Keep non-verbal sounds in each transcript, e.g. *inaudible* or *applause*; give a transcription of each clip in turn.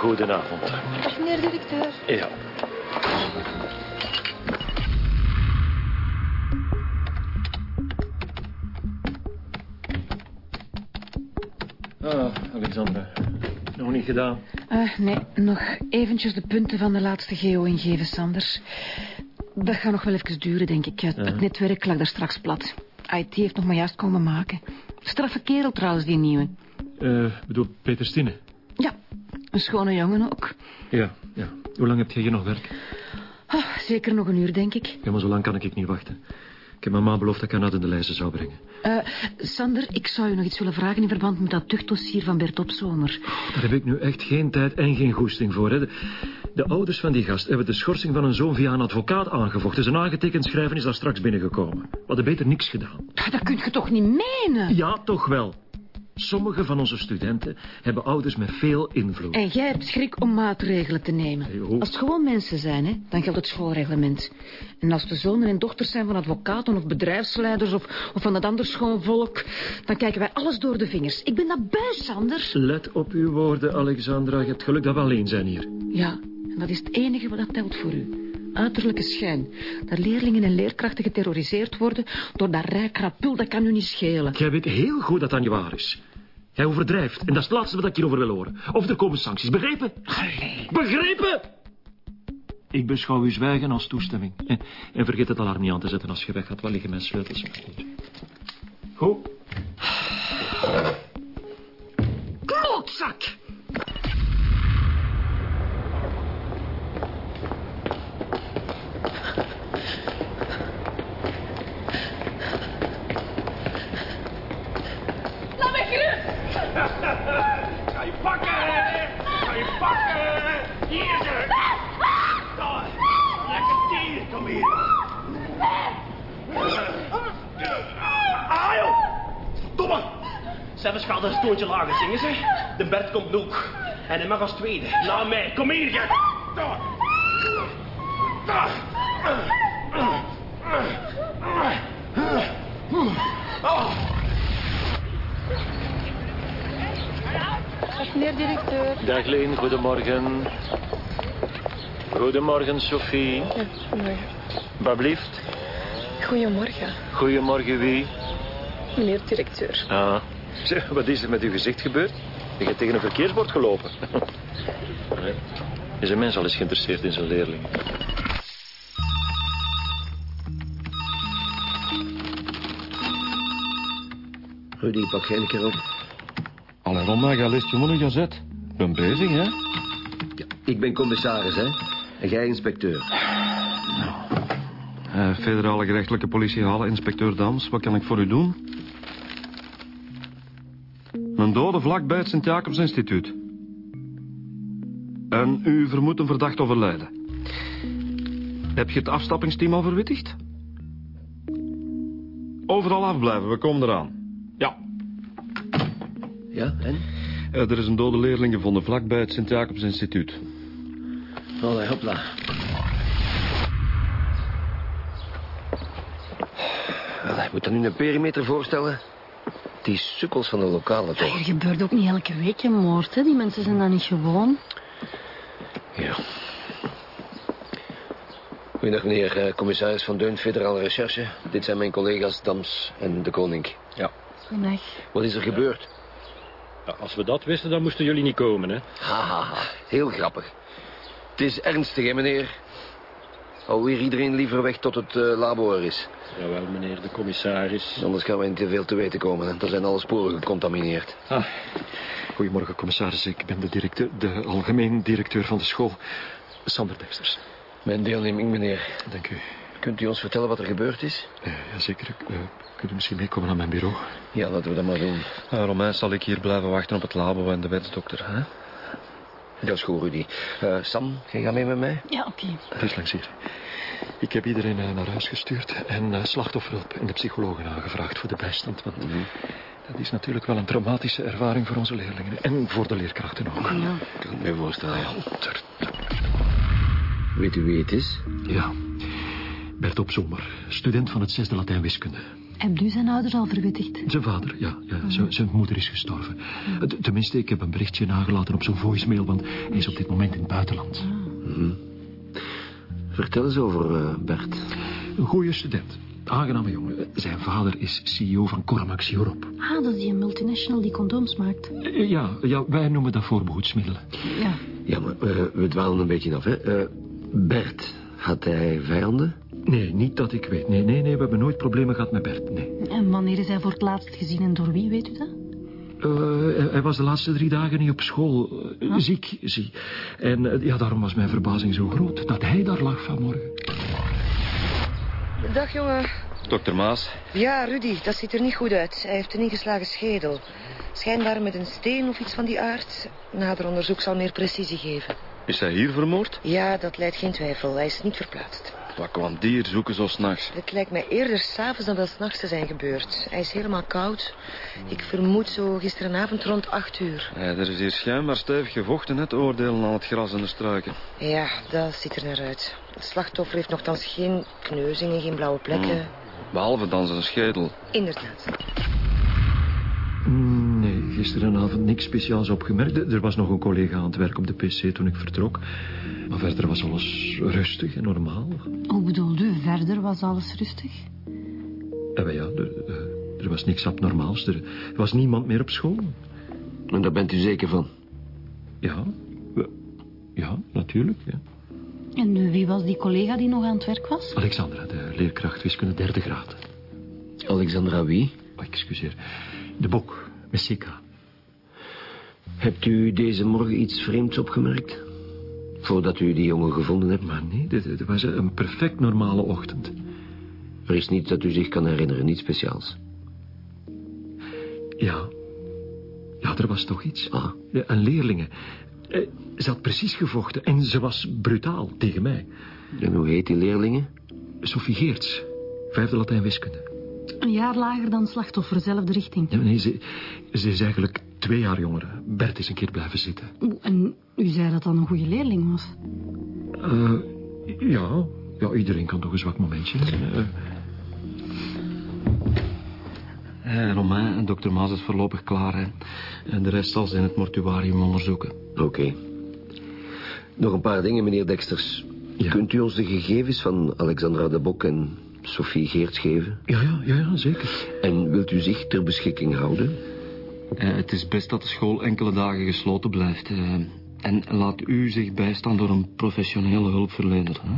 En goedenavond. Dag, meneer directeur. Ja. Ah, Alexandra. Nog niet gedaan. Uh, nee, nog eventjes de punten van de laatste geo ingeven, Sanders. Dat gaat nog wel even duren, denk ik. Het, het netwerk lag daar straks plat. IT heeft nog maar juist komen maken. Straffe kerel trouwens, die nieuwe. Uh, bedoel, Peter Stine? Een schone jongen ook. Ja, ja. Hoe lang heb jij hier nog werk? Oh, zeker nog een uur, denk ik. Ja, maar zo lang kan ik niet wachten. Ik heb mama beloofd dat ik haar naar de lijsten zou brengen. Uh, Sander, ik zou je nog iets willen vragen in verband met dat tuchtdossier van Bert Opzomer. Oh, daar heb ik nu echt geen tijd en geen goesting voor. Hè. De, de, ouders van die gast hebben de schorsing van een zoon via een advocaat aangevochten. Zijn aangetekend schrijven is daar straks binnengekomen. We hadden beter niks gedaan. Dat kun je toch niet menen? Ja, toch wel. Sommige van onze studenten hebben ouders met veel invloed. En jij hebt schrik om maatregelen te nemen. Hey, als het gewoon mensen zijn, hè, dan geldt het schoolreglement. En als de zonen en dochters zijn van advocaten of bedrijfsleiders... of, of van dat ander schoonvolk, dan kijken wij alles door de vingers. Ik ben dat buis, Anders. Let op uw woorden, Alexandra. Je hebt geluk dat we alleen zijn hier. Ja, en dat is het enige wat dat telt voor u uiterlijke schijn. Dat leerlingen en leerkrachten geterroriseerd worden door dat rijk rapul, dat kan u niet schelen. Jij weet heel goed dat dat niet waar is. Jij overdrijft. En dat is het laatste wat ik hierover wil horen. Of er komen sancties. Begrepen? Begrepen? Ik beschouw uw zwijgen als toestemming. En, en vergeet het alarm niet aan te zetten als je weg gaat. Waar liggen mijn sleutels? Goed. Klootzak! Ga je pakken! Ga je pakken! Hier ze! Daar! Lekker dier, kom hier! Ah, joh! Domme! Zet lager, zingen ze. De Bert komt nog. En hij mag als tweede. Laat mij, kom hier, je! Daar! Daar! Oh! Dag, meneer directeur. Dag Leen, goedemorgen. Goedemorgen, Sophie. Ja, goedemorgen. Wat blieft? Goedemorgen, Goedemorgen, wie? meneer directeur. Ah. Zeg, wat is er met uw gezicht gebeurd? Je hebt tegen een verkeersbord gelopen. Nee. Is een mens al eens geïnteresseerd in zijn leerling? Rudy, pak geen keer op. Allee, Roma, ga leest jongen een gazet. Ik ben bezig, hè? Ja, ik ben commissaris, hè. En jij inspecteur. Eh, federale gerechtelijke politiehalen, inspecteur Dams. Wat kan ik voor u doen? Een dode vlak bij het Sint-Jacobs Instituut. En u vermoedt een verdacht overlijden. Heb je het afstappingsteam al verwittigd? Overal afblijven, we komen eraan. Ja. Ja, en? Eh, er is een dode leerling gevonden vlak bij het Sint-Jacobs Instituut. Allee, hopla. Wel, ik moet dan nu een perimeter voorstellen. Die sukkels van de lokale toch. Er gebeurt ook niet elke week een moord, hè? Die mensen zijn dan niet gewoon. Ja. Goedendag, meneer eh, commissaris van Deun, federale recherche. Dit zijn mijn collega's Dams en de Koning. Ja. Goedendag. Wat is er gebeurd? Ja, als we dat wisten, dan moesten jullie niet komen, hè? Haha, heel grappig. Het is ernstig, hè, meneer? Hou weer iedereen liever weg tot het eh, labor is. Jawel, meneer de commissaris. Anders gaan wij niet te veel te weten komen. hè. Dan zijn alle sporen gecontamineerd. Ah. Goedemorgen, commissaris. Ik ben de, directeur, de algemeen directeur van de school. Sander Dexters. Mijn deelneming, meneer. Dank u. Kunt u ons vertellen wat er gebeurd is? Uh, jazeker. Uh, kunt u misschien meekomen naar mijn bureau? Ja, laten we dat maar doen. Uh, Romein, zal ik hier blijven wachten op het labo en de wetsdokter, hè? Dat is goed, Rudy. Eh, Sam, jij gaat mee met mij? Ja, oké. Het is langs hier. Ik heb iedereen eh, naar huis gestuurd en uh, slachtofferhulp en de psychologen aangevraagd voor de bijstand. Want dat is natuurlijk wel een traumatische ervaring voor onze leerlingen. En voor de leerkrachten ook. Ja. Ik kan het me voorstellen. ja. Ter- Weet u wie het is? Ja. Bert Opzomer, student van het zesde Latijn wiskunde. Hebt u zijn ouders al verwittigd? Zijn vader, ja. ja zijn, zijn moeder is gestorven. Tenminste, ik heb een berichtje nagelaten op zijn voicemail... want hij is op dit moment in het buitenland. Vertel eens over eh, Bert. Een goede student. Aangename jongen. Zijn vader is CEO van Coramax Europe. Ah, dat is die multinational die condooms maakt. Eh, Ja, ja, wij noemen dat voorbehoedsmiddelen. Ja. Ja, maar eh, we dwalen een beetje af, hè. Eh, Bert, had hij vijanden? Nee, niet dat ik weet. Nee, nee, nee, we hebben nooit problemen gehad met Bert. Nee. En wanneer is hij voor het laatst gezien en door wie, weet u dat? Eh, hij- was de laatste drie dagen niet op school. Eh, Ziek, zie. En eh, ja, daarom was mijn verbazing zo groot dat hij daar lag vanmorgen. Dag, jongen. Dokter Maas. Ja, Rudy, dat ziet er niet goed uit. Hij heeft een ingeslagen schedel. Schijnbaar met een steen of iets van die aard. Nader onderzoek zal meer precisie geven. Is hij hier vermoord? Ja, dat leidt geen twijfel. Hij is niet verplaatst. Wat kwam die hier zoeken zo s'nachts? Het lijkt mij eerder s'avonds dan wel s'nachts te zijn gebeurd. Hij is helemaal koud. Ik vermoed zo gisterenavond rond acht uur. Ja, er is hier schijnbaar stevig gevochten, net oordelen aan het gras en de struiken. Ja, dat ziet er naar uit. Het slachtoffer heeft nogthans geen kneuzingen, geen blauwe plekken. Behalve dan zijn schedel. Inderdaad. Mm, Nee, gisterenavond niks speciaals opgemerkt. Er was nog een collega aan het werk op de pc toen ik vertrok. Maar verder was alles rustig en normaal. Hoe bedoelt u, verder was alles rustig? Wel ja, er, eh, er was niks abnormaals. Er was niemand meer op school. En daar bent u zeker van? Ja, we- ja, natuurlijk. Ja. En eh, wie was die collega die nog aan het werk was? Alexandra, de leerkracht wiskunde derde graad. Alexandra wie? Oh, excuseer. De bok, met Sika. Hebt u deze morgen iets vreemds opgemerkt? Voordat u die jongen gevonden hebt? Maar nee, dit, dit was een perfect normale ochtend. Er is niets dat u zich kan herinneren, niets speciaals. Ja. Ja, er was toch iets. Ah. Ja, een leerlinge. Eh, Ze had precies gevochten en ze was brutaal tegen mij. En hoe heet die leerlingen? Sophie Geerts, vijfde Latijn wiskunde. Een jaar lager dan slachtoffer, dezelfde richting. Ja, nee, ze, ze is eigenlijk twee jaar jonger. Bert is een keer blijven zitten. En u zei dat dat een goede leerling was. Eh, ja, ja, iedereen kan toch een zwak momentje. Eh, Eh, Romain en dokter Maas is voorlopig klaar, hè. En de rest zal ze in het mortuarium onderzoeken. Oké. Nog een paar dingen, meneer Dexters. Ja. Kunt u ons de gegevens van Alexandra de Bok en Sophie Geerts geven? ja, ja, ja, ja, zeker. En wilt u zich ter beschikking houden? Eh, het is best dat de school enkele dagen gesloten blijft. eh. en laat u zich bijstaan door een professionele hulpverlener. Hè?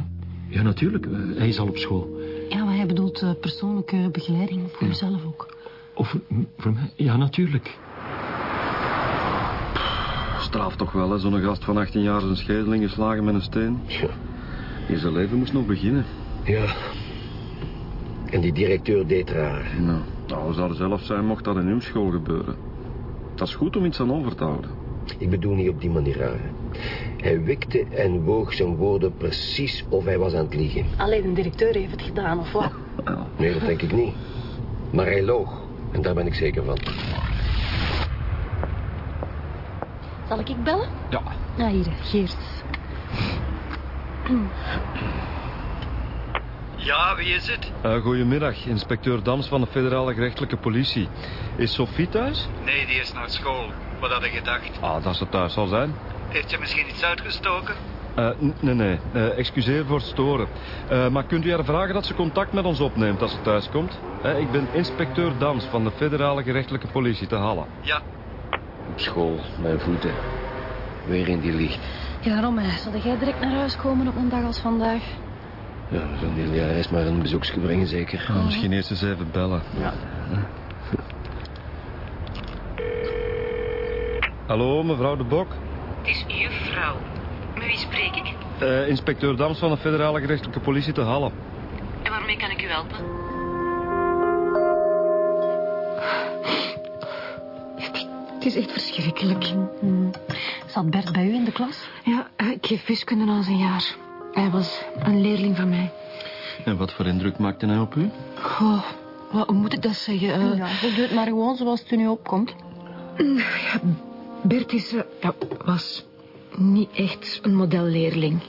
Ja, natuurlijk. eh, hij is al op school. Ja, maar hij bedoelt eh, persoonlijke begeleiding voor uzelf ook. Of voor mij? Ja, natuurlijk. Straf toch wel, hè? Zo'n gast van 18 jaar zijn schedel ingeslagen met een steen. Ja. Hier zijn leven moest nog beginnen. Ja. En die directeur deed raar. Nou, nou, we zouden zelf zijn mocht dat in uw school gebeuren. Dat is goed om iets aan over te houden. Ik bedoel niet op die manier raar. Hij wikte en woog zijn woorden precies of hij was aan het liegen. Alleen een directeur heeft het gedaan, of wat? *laughs* Nee, dat denk ik niet. Maar hij loog. En daar ben ik zeker van. Zal ik ik bellen? Ja. Ja, hier, Geert. Ja, wie is het? Eh, goedemiddag, inspecteur Dams van de federale gerechtelijke politie. Is Sophie thuis? Nee, die is naar school. Wat had ik gedacht? Ah, dat ze thuis zal zijn. Heeft je misschien iets uitgestoken? Eh, nee, nee. Eh, excuseer voor het storen. Eh, maar kunt u haar vragen dat ze contact met ons opneemt als ze thuis komt? Ik ben inspecteur Dams van de federale gerechtelijke politie te Halle. Ja. Op school, mijn voeten. Weer in die licht. Ja, Romain, zal jij direct naar huis komen op een dag als vandaag? Ja, zo'n is maar een bezoekje brengen, zeker. Misschien eerst eens even bellen. Ja. *laughs* Hallo, mevrouw de Bok. Het is uw vrouw. Met wie spreek ik? Eh, inspecteur Dams van de federale gerechtelijke politie te Halle. En waarmee kan ik u helpen? Het is echt verschrikkelijk. Zat Bert bij u in de klas? Ja, eh, ik geef wiskunde al een jaar. Hij was een leerling van mij. En wat voor indruk maakte hij op u? Oh, wat, moet ik dat zeggen? Eh, Ja, doe het maar gewoon zoals het u nu opkomt. Bert is, eh, ja, was niet echt een modelleerling.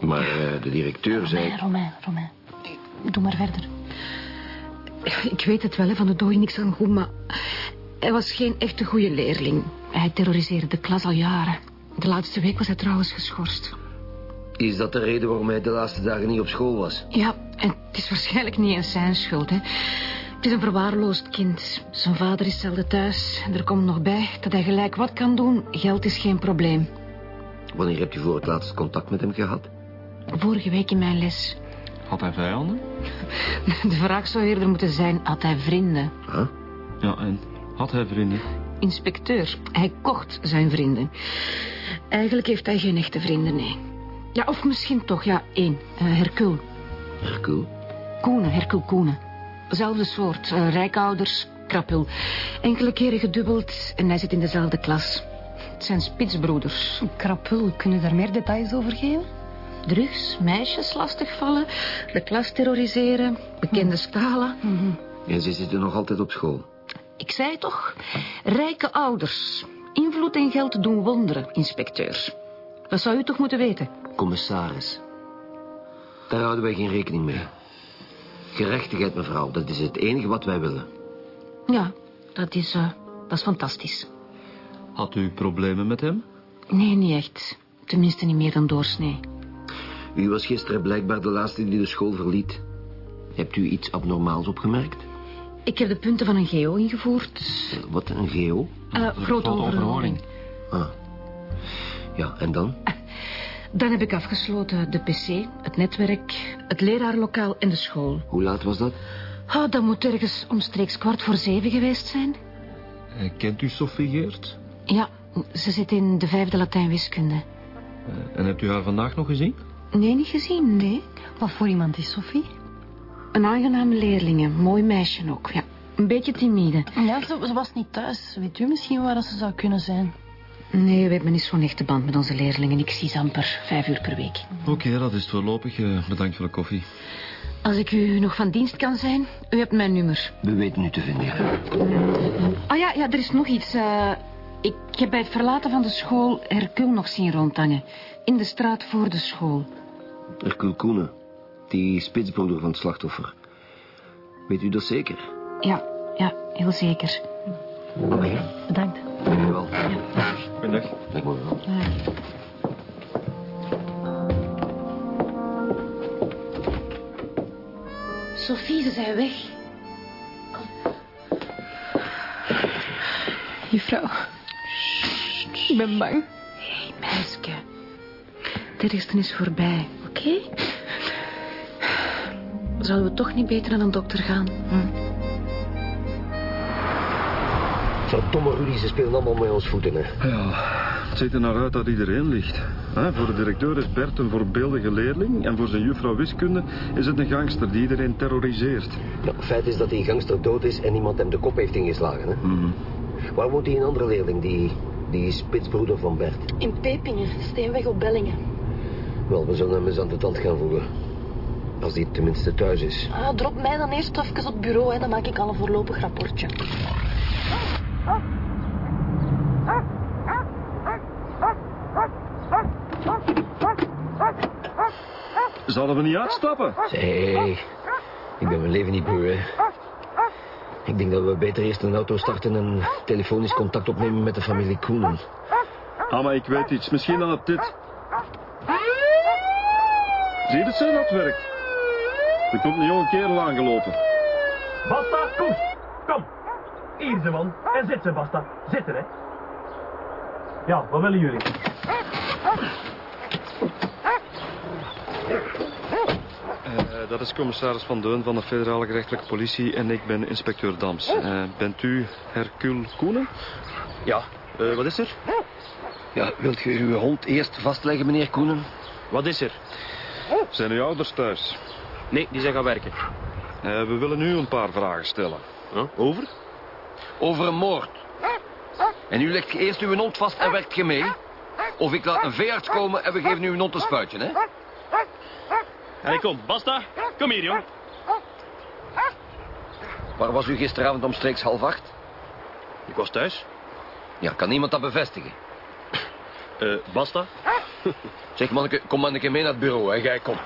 Maar eh, de directeur zei... Romain, Romain, Romain. Doe maar verder. Ik weet het wel, hè, van de dooi niks aan goed, maar... Hij was geen echte goede leerling. Hij terroriseerde de klas al jaren. De laatste week was hij trouwens geschorst. Is dat de reden waarom hij de laatste dagen niet op school was? Ja, en het is waarschijnlijk niet eens zijn schuld, hè. Het is een verwaarloosd kind. Zijn vader is zelden thuis. En er komt nog bij dat hij gelijk wat kan doen. Geld is geen probleem. Wanneer hebt u voor het laatst contact met hem gehad? Vorige week in mijn les. Had hij vijanden? *laughs* De vraag zou eerder moeten zijn, had hij vrienden? Huh? Ja, en had hij vrienden? Inspecteur, hij kocht zijn vrienden. Eigenlijk heeft hij geen echte vrienden, nee. Ja, of misschien toch, ja, één. Uh, Hercule. Hercule? Koenen, Hercule Koenen. Zelfde soort, uh, rijkouders, krapul. Enkele keren gedubbeld en hij zit in dezelfde klas. Het zijn spitsbroeders. Krapul, kun je daar meer details over geven? Drugs, meisjes lastigvallen, de klas terroriseren, bekende stalen. Mm -hmm. En ze zitten nog altijd op school? Ik zei toch, rijke ouders. Invloed en geld doen wonderen, inspecteur. Dat zou u toch moeten weten? Commissaris. Daar houden wij geen rekening mee. Gerechtigheid, mevrouw, dat is het enige wat wij willen. Ja, dat is, uh, dat is fantastisch. Had u problemen met hem? Nee, niet echt. Tenminste niet meer dan doorsnee. U was gisteren blijkbaar de laatste die de school verliet. Hebt u iets abnormaals opgemerkt? Ik heb de punten van een geo ingevoerd. Wat, een geo? Uh, grote overhoring. Ah. Ja, en dan? *laughs* Dan heb ik afgesloten de pc, het netwerk, het leraarlokaal en de school. Hoe laat was dat? Oh, dat moet ergens omstreeks kwart voor zeven geweest zijn. Uh, kent u Sophie Geert? Ja, ze zit in de vijfde Latijn-wiskunde. Uh, en hebt u haar vandaag nog gezien? Nee, niet gezien, nee. Wat voor iemand is Sophie? Een aangename leerling, een mooi meisje ook, ja. Een beetje timide. Ja, ze, ze was niet thuis. Weet u misschien waar ze zou kunnen zijn? Nee, we hebben niet zo'n echte band met onze leerlingen. Ik zie ze amper vijf uur per week. Oké, okay, dat is het voorlopig. Uh, bedankt voor de koffie. Als ik u nog van dienst kan zijn, u hebt mijn nummer. We weten u te vinden, ja. Oh ja, ja er is nog iets. Uh, ik heb bij het verlaten van de school Hercule nog zien rondhangen. In de straat voor de school. Hercule Koenen, die spitsbroeder van het slachtoffer. Weet u dat zeker? Ja, ja, heel zeker. Oké. Okay. Bedankt. Dank u wel. Ja. Goedendag. Dank u wel. Ja. Sophie, ze zijn weg. Juffrouw. Ik ben bang. Hé, hey, meisje. Het ergste is voorbij, oké? Okay? Zouden we toch niet beter naar een dokter gaan? Hm? Verdomme Rudy, ze spelen allemaal met ons voeten, hè. Ja, het ziet er naar uit dat iedereen ligt. He, voor de directeur is Bert een voorbeeldige leerling... en voor zijn juffrouw wiskunde is het een gangster die iedereen terroriseert. Nou, feit is dat die gangster dood is en iemand hem de kop heeft ingeslagen, hè. Mm -hmm. Waar woont die een andere leerling, die, die spitsbroeder van Bert? In Pepingen, Steenweg op Bellingen. Wel, we zullen hem eens aan de tand gaan voelen. Als die tenminste thuis is. Ah, drop mij dan eerst even op het bureau, hè. dan maak ik al een voorlopig rapportje. Zullen we niet uitstappen? Hé, ik ben mijn leven niet beu, hè. Ik denk dat we beter eerst een auto starten en telefonisch contact opnemen met de familie Koenen. Ah, maar ik weet iets. Misschien dan op dit. Zie je dat zo dat werkt? Er komt een jonge kerel aangelopen. Basta. Kom. Hier ze man. En zit ze, Basta. Zitten, hè. Ja, wat willen jullie? Uh, dat is commissaris Van Deun van de federale gerechtelijke politie en ik ben inspecteur Dams. Uh, bent u Hercule Koenen? Ja, uh, wat is er? Ja, wilt u uw hond eerst vastleggen, meneer Koenen? Wat is er? Zijn uw ouders thuis? Nee, die zijn gaan werken. we willen u een paar vragen stellen. Over? Over een moord. En u legt eerst uw hond vast en werkt je mee? Of ik laat een veearts komen en we geven u een hond een spuitje, hè? En kom, basta. Kom hier, jong. Waar was u gisteravond omstreeks half acht? Ik was thuis. Ja, kan iemand dat bevestigen? Eh, uh, basta. zeg, manneke, kom manneke mee naar het bureau, hè. Jij kom.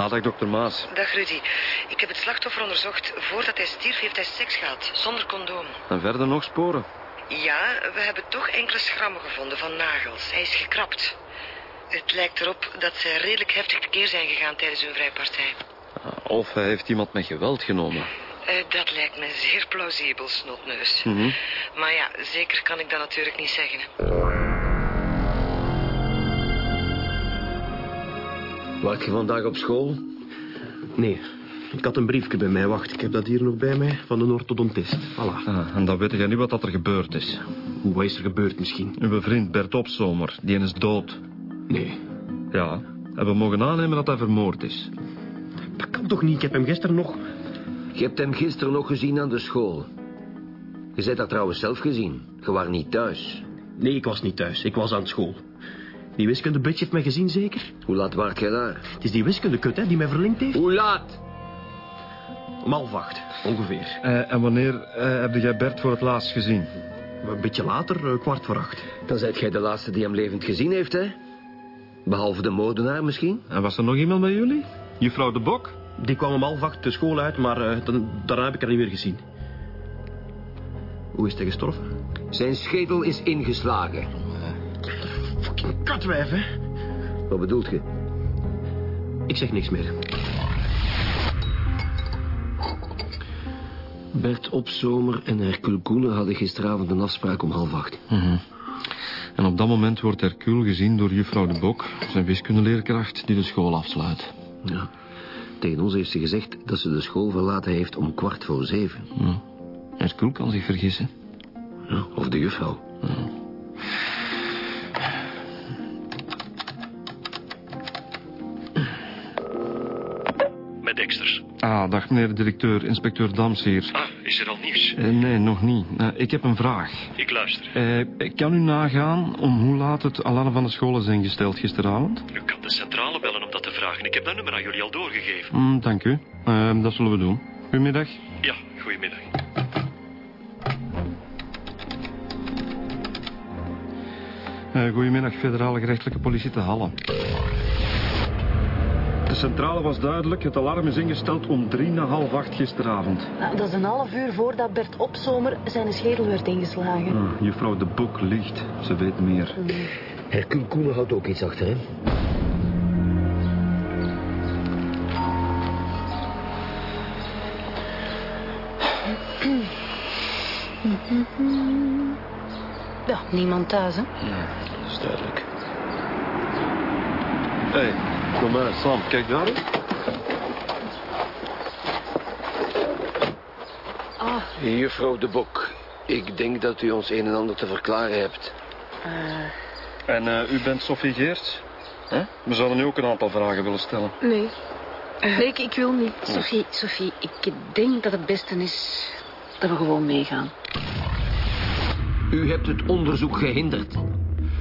Ah, dag dokter Maas. Dag Rudy. Ik heb het slachtoffer onderzocht. Voordat hij stierf heeft hij seks gehad, zonder condoom. En verder nog sporen? Ja, we hebben toch enkele schrammen gevonden van nagels. Hij is gekrapt. Het lijkt erop dat zij redelijk heftig tekeer zijn gegaan tijdens hun vrijpartij. Ah, Of hij heeft iemand met geweld genomen. Eh, dat lijkt me zeer plausibel, snotneus. Mhm. Maar ja, zeker kan ik dat natuurlijk niet zeggen. Waart je vandaag op school? Nee, ik had een briefje bij mij. Wacht, ik heb dat hier nog bij mij. Van een orthodontist. Voilà. Ah, en dan weet jij niet wat dat er gebeurd is. Hoe wat is er gebeurd misschien? Uw vriend Bert Opzomer, die is dood. Nee, Ja, en we mogen aannemen dat hij vermoord is. dat kan toch niet? Ik heb hem gisteren nog... Je hebt hem gisteren nog gezien aan de school. Je bent dat trouwens zelf gezien. Je was niet thuis. Nee, ik was niet thuis. Ik was aan school. Die wiskundebitch heeft mij gezien, zeker? Hoe laat waart jij daar? Het is die wiskundekut, hè, die mij verlinkt heeft. Hoe laat? Om half acht, ongeveer. Eh, en wanneer eh, heb jij Bert voor het laatst gezien? Een beetje later, eh, kwart voor acht. Dan zijt jij de laatste die hem levend gezien heeft, hè? Behalve de moordenaar misschien? En was er nog iemand bij jullie? Juffrouw de Bok? Die kwam om half acht de school uit, maar eh, dan, daarna heb ik haar niet meer gezien. Hoe is hij gestorven? Zijn schedel is ingeslagen. Hè? Wat bedoelt je? Ik zeg niks meer. Bert Opzomer en Hercule Koenen hadden gisteravond een afspraak om half acht. En op dat moment wordt Hercule gezien door juffrouw de Bok, zijn wiskundeleerkracht, die de school afsluit. Ja. Tegen ons heeft ze gezegd dat ze de school verlaten heeft om kwart voor zeven. Ja. Hercule kan zich vergissen. Ja, of de juffrouw. Met Dexter. Ah, dag meneer de directeur, inspecteur Dams hier. Ah, is er al nieuws? Eh, nee, nog niet. Eh, ik heb een vraag. Ik luister. Eh, kan u nagaan om hoe laat het alarm van de scholen zijn gesteld gisteravond? U kan de centrale bellen om dat te vragen. Ik heb dat nummer aan jullie al doorgegeven. Mm, dank u. Eh, dat zullen we doen. Goedemiddag. Ja, goedemiddag. Eh, goedemiddag, federale gerechtelijke politie te Halle. De centrale was duidelijk. Het alarm is ingesteld om drie na half acht gisteravond. Nou, dat is een half uur voordat Bert Opzomer zijn schedel werd ingeslagen. Ah, juffrouw de Bok ligt. Ze weet meer. Hercule Koenen houdt ook iets achter, hè? Ja, niemand thuis, hè? Dat is duidelijk. Hé, hey, kom maar, Sam, kijk daar. Ah, Juffrouw de Bok, ik denk dat u ons een en ander te verklaren hebt. En eh, u bent Sophie Geerts? Huh? We zouden u ook een aantal vragen willen stellen. Nee. Nee, ik, ik wil niet. Sophie, Sophie, ik denk dat het beste is dat we gewoon meegaan. U hebt het onderzoek gehinderd.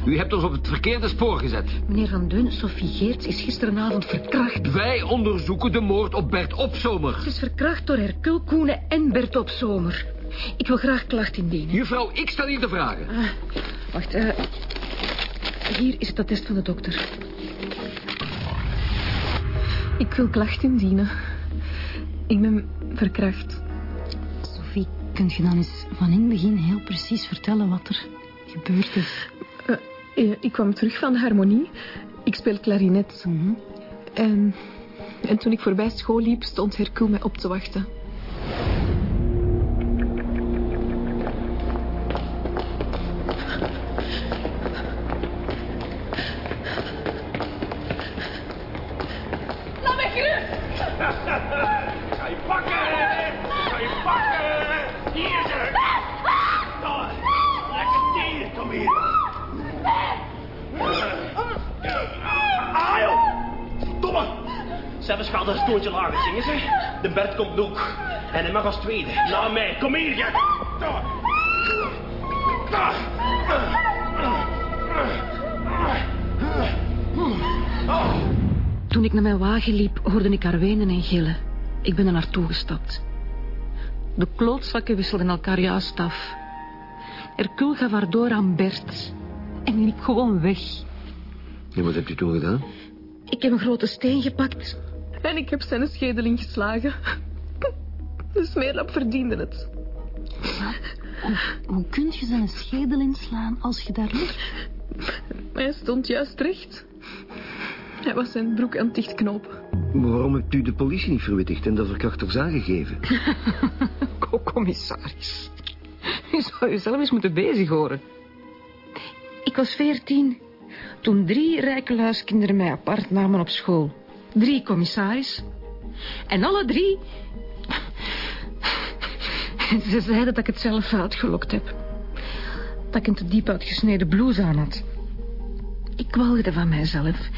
U hebt ons op het verkeerde spoor gezet. Meneer Van Deun, Sophie Geerts is gisteravond verkracht. Wij onderzoeken de moord op Bert Opzomer. Ze is verkracht door Hercule Koenen en Bert op Zomer. Ik wil graag klacht indienen. Juffrouw, ik stel hier de vragen. Wacht, eh... hier is het attest van de dokter. Ik wil klacht indienen. Ik ben verkracht. Sophie, kunt je dan eens van in het begin heel precies vertellen wat er gebeurd is? Eh, ik kwam terug van de harmonie. Ik speel klarinet. Mhm. En, en toen ik voorbij school liep, stond Hercule mij op te wachten. Schade een stootje lager, zingen ze. De Bert komt nu. En hij mag als tweede. Na mij, kom hier, jij! Toen ik naar mijn wagen liep, hoorde ik haar wenen en gillen. Ik ben er naartoe gestapt. De klootzakken wisselden elkaar juist af. Hercule gaf haar door aan Bert. En liep gewoon weg. En wat hebt u toen gedaan? Ik heb een grote steen gepakt En ik heb zijn schedel ingeslagen. De smeerlap verdiende het. Hoe, hoe kun je zijn schedel inslaan als je daar ligt? Hij stond juist recht. Hij was zijn broek aan het dichtknopen. Waarom hebt u de politie niet verwittigd en de verkrachters aangegeven? *laughs* Commissaris. U zou jezelf eens moeten bezig horen. Ik was veertien toen drie rijke luiskinderen mij apart namen op school. Drie, commissaris. En alle drie... *laughs* Ze zeiden dat ik het zelf uitgelokt heb. Dat ik een te diep uitgesneden blouse aan had. Ik walgde van mijzelf.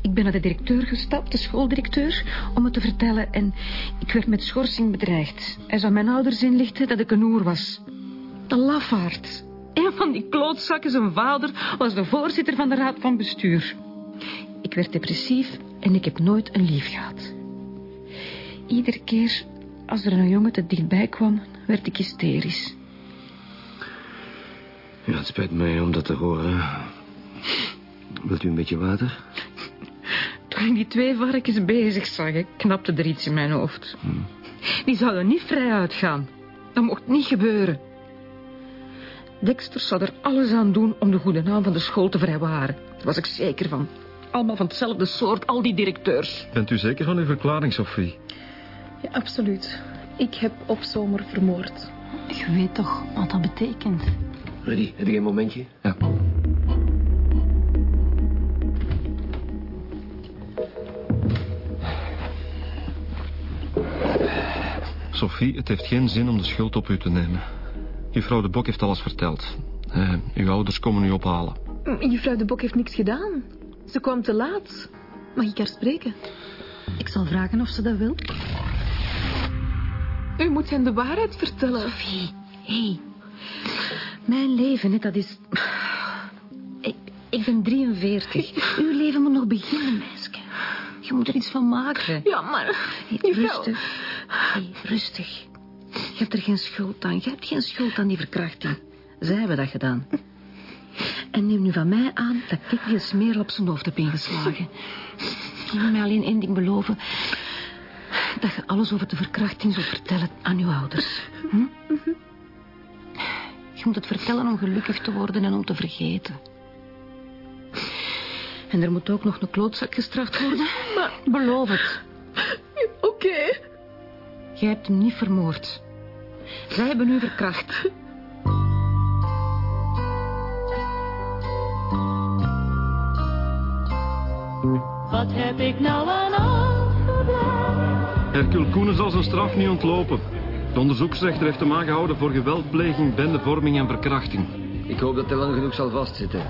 Ik ben naar de directeur gestapt, de schooldirecteur, om het te vertellen. En ik werd met schorsing bedreigd. Hij zou mijn ouders inlichten dat ik een oer was. De lafaard. Een van die klootzakken, zijn vader, was de voorzitter van de raad van bestuur. Ik werd depressief en ik heb nooit een lief gehad. Iedere keer als er een jongen te dichtbij kwam, werd ik hysterisch. Ja, het spijt mij om dat te horen. Wilt u een beetje water? Toen ik die twee varkens bezig zag, knapte er iets in mijn hoofd. Die zouden niet vrij uitgaan. Dat mocht niet gebeuren. Dexter zou er alles aan doen om de goede naam van de school te vrijwaren. Daar was ik zeker van. Allemaal van hetzelfde soort, al die directeurs. Bent u zeker van uw verklaring, Sophie? Ja, absoluut. Ik heb op zomer vermoord. Je weet toch wat dat betekent? Rudy, heb je een momentje? Ja. Sophie, het heeft geen zin om de schuld op u te nemen. Juffrouw de Bok heeft alles verteld. Eh, uw ouders komen u ophalen. Juffrouw de Bok heeft niks gedaan. Ze kwam te laat. Mag ik haar spreken? Ik zal vragen of ze dat wil. U moet hen de waarheid vertellen. Sophie, hé. Hey. Mijn leven, hè, dat is... Ik, ik ben 43. *laughs* Uw leven moet nog beginnen, meisje. Je moet er iets van maken. Ja, maar... Hey, rustig. Hey, rustig. Je hebt er geen schuld aan. Je hebt geen schuld aan die verkrachting. Zij hebben dat gedaan. En neem nu van mij aan dat ik die smeerlap op zijn hoofd heb ingeslagen. Je moet mij alleen één ding beloven. Dat je alles over de verkrachting zult vertellen aan uw ouders. Hm? Je moet het vertellen om gelukkig te worden en om te vergeten. En er moet ook nog een klootzak gestraft worden. Maar beloof het. Oké. Jij hebt hem niet vermoord. Zij hebben u verkracht. Wat heb ik nou aan overblijf? Hercule Koenen zal zijn straf niet ontlopen. De onderzoeksrechter heeft hem aangehouden voor geweldpleging, bendevorming en verkrachting. Ik hoop dat hij lang genoeg zal vastzitten.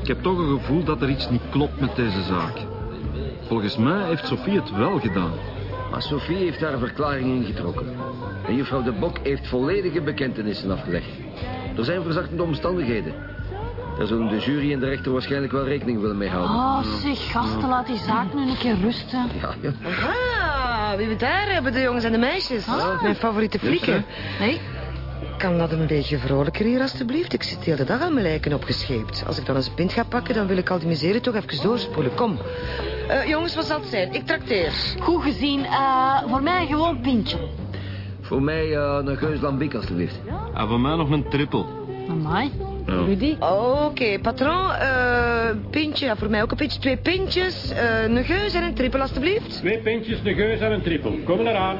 Ik heb toch een gevoel dat er iets niet klopt met deze zaak. Volgens mij heeft Sophie het wel gedaan. Maar Sophie heeft haar verklaring ingetrokken. En juffrouw de Bok heeft volledige bekentenissen afgelegd. Er zijn verzachtende omstandigheden. Daar zullen de jury en de rechter waarschijnlijk wel rekening willen mee houden. Oh, zeg, gasten, laat die zaak nu een keer rusten. Ja, ja. Ah, wie we daar hebben, de jongens en de meisjes. Mijn favoriete flikken. Nee, Kan dat een beetje vrolijker hier, alstublieft? Ik zit de hele dag aan mijn lijken opgescheept. Als ik dan eens een pint ga pakken, dan wil ik al die miserie toch even doorspoelen. Kom. Eh, jongens, wat zal het zijn? Ik trakteer. goed gezien. eh, voor mij gewoon pintje. Voor mij eh, een geus lambiek, alstublieft. En voor mij nog een trippel. Amai. Rudy? Oké, patron. eh pintje, ja, voor mij ook een pintje. Twee pintjes, eh, een geus en een trippel, alstublieft. Twee pintjes, een geus en een trippel. Kom eraan.